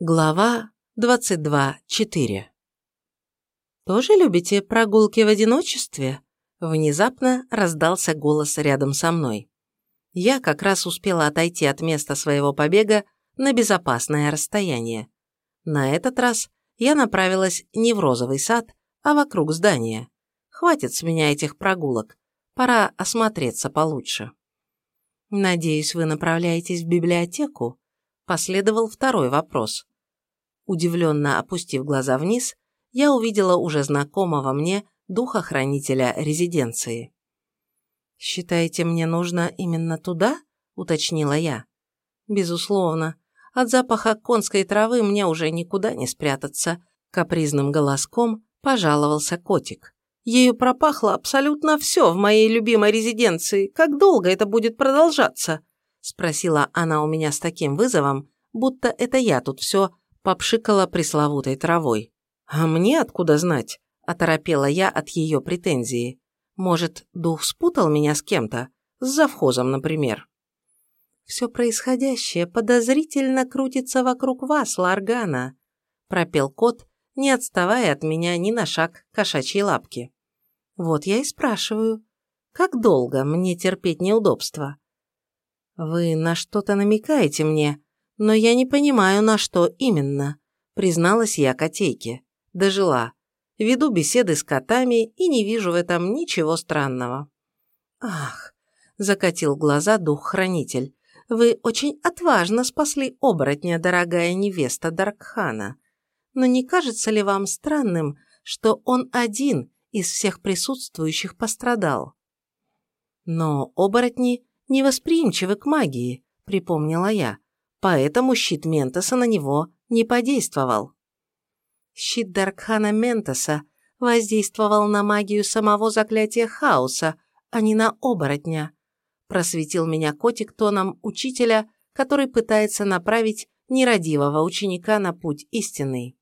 Глава 22.4 «Тоже любите прогулки в одиночестве?» Внезапно раздался голос рядом со мной. Я как раз успела отойти от места своего побега на безопасное расстояние. На этот раз я направилась не в розовый сад, а вокруг здания. Хватит с меня этих прогулок, пора осмотреться получше. «Надеюсь, вы направляетесь в библиотеку?» Последовал второй вопрос. Удивленно опустив глаза вниз, я увидела уже знакомого мне духохранителя резиденции. «Считаете, мне нужно именно туда?» – уточнила я. «Безусловно. От запаха конской травы мне уже никуда не спрятаться», – капризным голоском пожаловался котик. «Ею пропахло абсолютно все в моей любимой резиденции. Как долго это будет продолжаться?» – спросила она у меня с таким вызовом, будто это я тут все попшикала пресловутой травой. «А мне откуда знать?» – оторопела я от ее претензии. «Может, дух спутал меня с кем-то? С завхозом, например?» «Все происходящее подозрительно крутится вокруг вас, Ларгана», – пропел кот, не отставая от меня ни на шаг кошачьей лапки. «Вот я и спрашиваю, как долго мне терпеть неудобства?» «Вы на что-то намекаете мне?» «Но я не понимаю, на что именно», – призналась я котейке. Дожила. Веду беседы с котами и не вижу в этом ничего странного. «Ах», – закатил глаза дух-хранитель, – «вы очень отважно спасли оборотня, дорогая невеста Даркхана. Но не кажется ли вам странным, что он один из всех присутствующих пострадал?» «Но оборотни невосприимчивы к магии», – припомнила я поэтому щит Ментоса на него не подействовал. Щит Даркхана Ментоса воздействовал на магию самого заклятия хаоса, а не на оборотня, просветил меня котик тоном учителя, который пытается направить нерадивого ученика на путь истинный.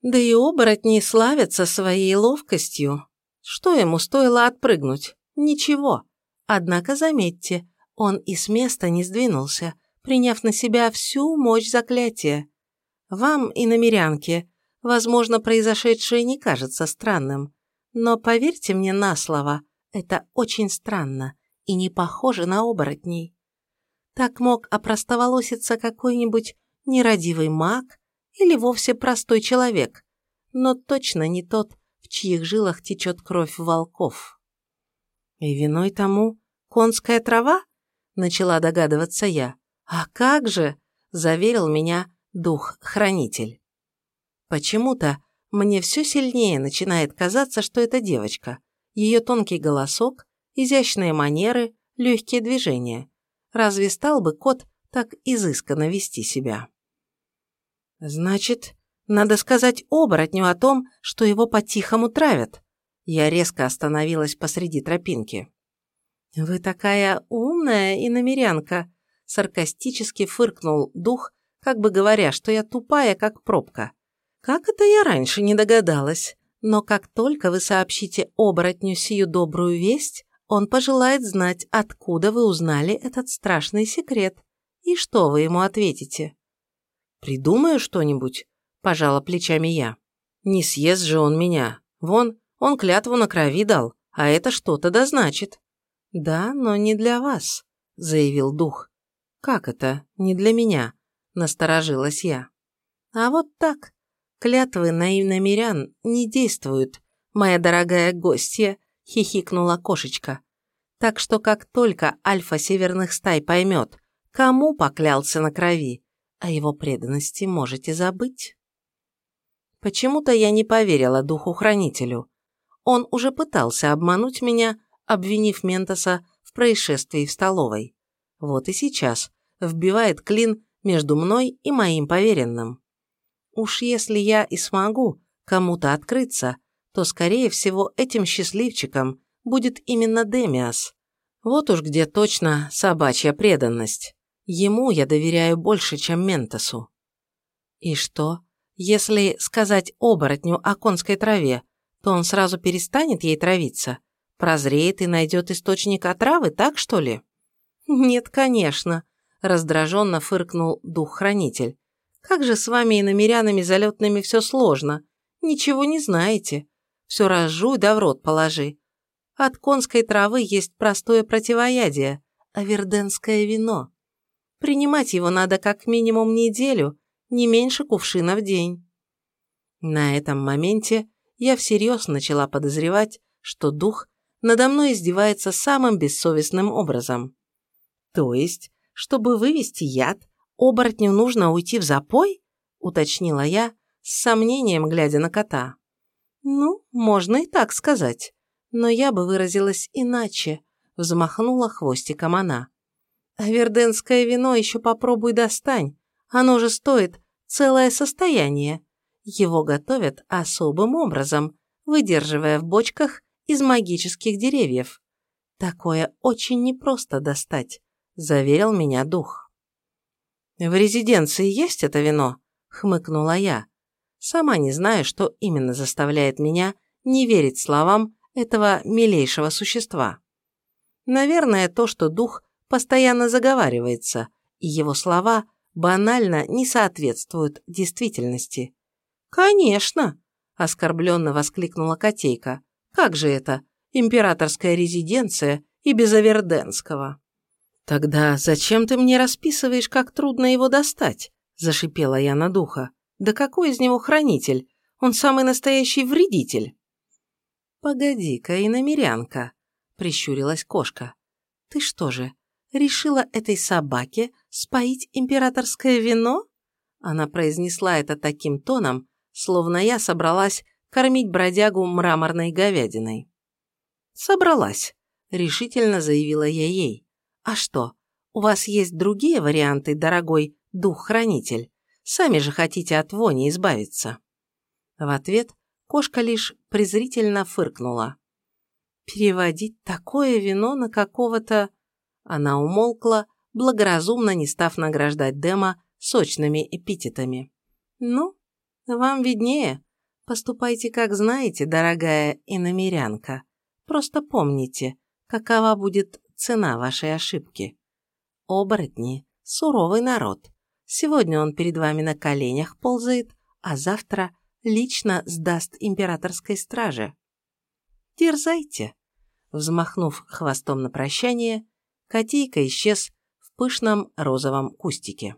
Да и оборотни славятся своей ловкостью. Что ему стоило отпрыгнуть? Ничего. Однако, заметьте, он и с места не сдвинулся, приняв на себя всю мощь заклятия. Вам и намерянке, возможно, произошедшее не кажется странным, но поверьте мне на слово, это очень странно и не похоже на оборотней. Так мог опростоволоситься какой-нибудь нерадивый маг или вовсе простой человек, но точно не тот, в чьих жилах течет кровь волков. И виной тому конская трава? Начала догадываться я. «А как же!» – заверил меня дух-хранитель. Почему-то мне все сильнее начинает казаться, что это девочка. Ее тонкий голосок, изящные манеры, легкие движения. Разве стал бы кот так изысканно вести себя? Значит, надо сказать оборотню о том, что его по-тихому травят. Я резко остановилась посреди тропинки. «Вы такая умная и намерянка», саркастически фыркнул дух, как бы говоря, что я тупая, как пробка. Как это я раньше не догадалась? Но как только вы сообщите оборотню сию добрую весть, он пожелает знать, откуда вы узнали этот страшный секрет. И что вы ему ответите? «Придумаю что-нибудь», – пожала плечами я. «Не съест же он меня. Вон, он клятву на крови дал, а это что-то значит». «Да, но не для вас», – заявил дух. «Как это? Не для меня?» – насторожилась я. «А вот так. Клятвы наивно мирян не действуют, моя дорогая гостья», – хихикнула кошечка. «Так что как только альфа северных стай поймет, кому поклялся на крови, о его преданности можете забыть». Почему-то я не поверила духу-хранителю. Он уже пытался обмануть меня, обвинив Ментоса в происшествии в столовой. Вот и сейчас вбивает клин между мной и моим поверенным. Уж если я и смогу кому-то открыться, то, скорее всего, этим счастливчиком будет именно Демиас. Вот уж где точно собачья преданность. Ему я доверяю больше, чем Ментосу. И что, если сказать оборотню о конской траве, то он сразу перестанет ей травиться? Прозреет и найдет источник отравы, так что ли? Нет, конечно, раздраженно фыркнул дух-хранитель. Как же с вами и намерянами залетными все сложно. Ничего не знаете. Все разжуй да в рот положи. От конской травы есть простое противоядие – аверденское вино. Принимать его надо как минимум неделю, не меньше кувшина в день. На этом моменте я всерьез начала подозревать, что дух надо мной издевается самым бессовестным образом. То есть, чтобы вывести яд, оборотню нужно уйти в запой? Уточнила я, с сомнением глядя на кота. Ну, можно и так сказать, но я бы выразилась иначе, взмахнула хвостиком она. А верденское вино еще попробуй достань, оно же стоит целое состояние. Его готовят особым образом, выдерживая в бочках из магических деревьев. Такое очень непросто достать, заверил меня дух. В резиденции есть это вино? хмыкнула я. Сама не знаю, что именно заставляет меня не верить словам этого милейшего существа. Наверное, то, что дух постоянно заговаривается, и его слова банально не соответствуют действительности. «Конечно!» – оскорбленно воскликнула Котейка. «Как же это? Императорская резиденция и без Аверденского!» «Тогда зачем ты мне расписываешь, как трудно его достать?» – зашипела я на духа. «Да какой из него хранитель? Он самый настоящий вредитель!» «Погоди-ка, иномерянка!» – прищурилась кошка. «Ты что же, решила этой собаке споить императорское вино?» Она произнесла это таким тоном, словно я собралась кормить бродягу мраморной говядиной. «Собралась», – решительно заявила я ей. «А что, у вас есть другие варианты, дорогой дух-хранитель? Сами же хотите от вони избавиться?» В ответ кошка лишь презрительно фыркнула. «Переводить такое вино на какого-то...» Она умолкла, благоразумно не став награждать Дема сочными эпитетами. «Ну, вам виднее. Поступайте, как знаете, дорогая иномерянка. Просто помните, какова будет цена вашей ошибки. Оборотни – суровый народ. Сегодня он перед вами на коленях ползает, а завтра лично сдаст императорской страже. Дерзайте. Взмахнув хвостом на прощание, котейка исчез в пышном розовом кустике.